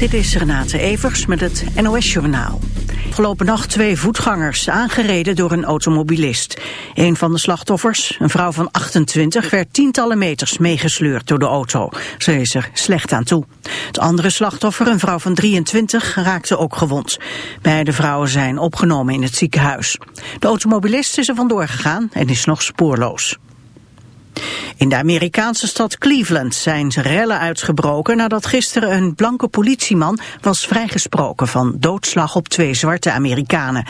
Dit is Renate Evers met het NOS Journaal. Afgelopen nacht twee voetgangers aangereden door een automobilist. Een van de slachtoffers, een vrouw van 28, werd tientallen meters meegesleurd door de auto. Ze is er slecht aan toe. Het andere slachtoffer, een vrouw van 23, raakte ook gewond. Beide vrouwen zijn opgenomen in het ziekenhuis. De automobilist is er vandoor gegaan en is nog spoorloos. In de Amerikaanse stad Cleveland zijn rellen uitgebroken nadat gisteren een blanke politieman was vrijgesproken van doodslag op twee zwarte Amerikanen.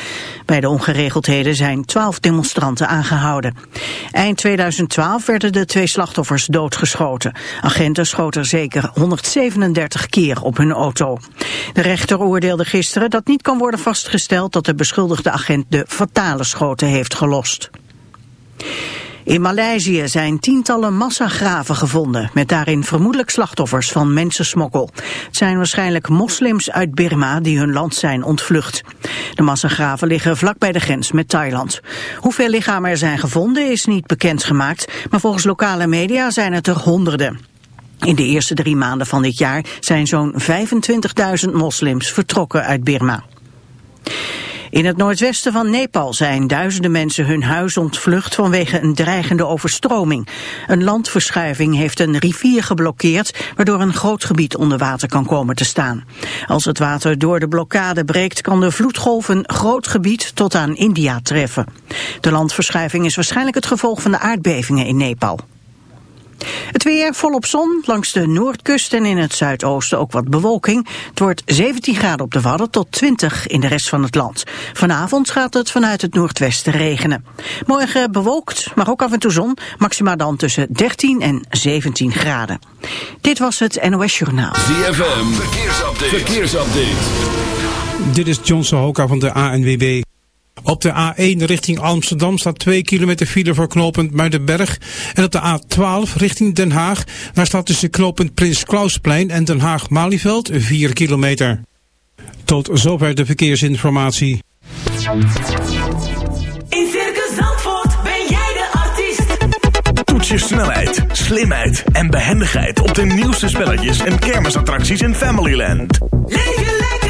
Bij de ongeregeldheden zijn twaalf demonstranten aangehouden. Eind 2012 werden de twee slachtoffers doodgeschoten. Agenten schoten zeker 137 keer op hun auto. De rechter oordeelde gisteren dat niet kan worden vastgesteld dat de beschuldigde agent de fatale schoten heeft gelost. In Maleisië zijn tientallen massagraven gevonden, met daarin vermoedelijk slachtoffers van mensensmokkel. Het zijn waarschijnlijk moslims uit Birma die hun land zijn ontvlucht. De massagraven liggen vlak bij de grens met Thailand. Hoeveel lichamen er zijn gevonden is niet bekendgemaakt, maar volgens lokale media zijn het er honderden. In de eerste drie maanden van dit jaar zijn zo'n 25.000 moslims vertrokken uit Birma. In het noordwesten van Nepal zijn duizenden mensen hun huis ontvlucht vanwege een dreigende overstroming. Een landverschuiving heeft een rivier geblokkeerd, waardoor een groot gebied onder water kan komen te staan. Als het water door de blokkade breekt, kan de vloedgolf een groot gebied tot aan India treffen. De landverschuiving is waarschijnlijk het gevolg van de aardbevingen in Nepal. Het weer volop zon, langs de noordkust en in het zuidoosten ook wat bewolking. Het wordt 17 graden op de Wadden tot 20 in de rest van het land. Vanavond gaat het vanuit het noordwesten regenen. Morgen bewolkt, maar ook af en toe zon. Maxima dan tussen 13 en 17 graden. Dit was het NOS Journaal. ZFM, verkeersupdate. verkeersupdate. Dit is John Sohoka van de ANWB. Op de A1 richting Amsterdam staat 2 kilometer file voor knooppunt Muidenberg. En op de A12 richting Den Haag, daar staat tussen knooppunt Prins Klausplein en Den Haag-Malieveld 4 kilometer. Tot zover de verkeersinformatie. In Circus Zandvoort ben jij de artiest. Toets je snelheid, slimheid en behendigheid op de nieuwste spelletjes en kermisattracties in Familyland. Leef je lekker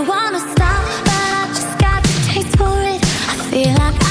like I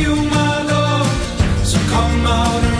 you, my love. So come out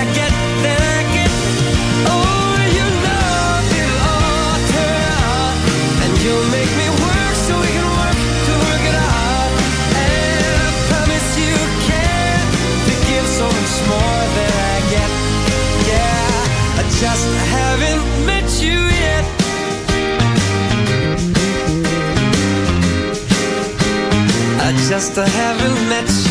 I just haven't met you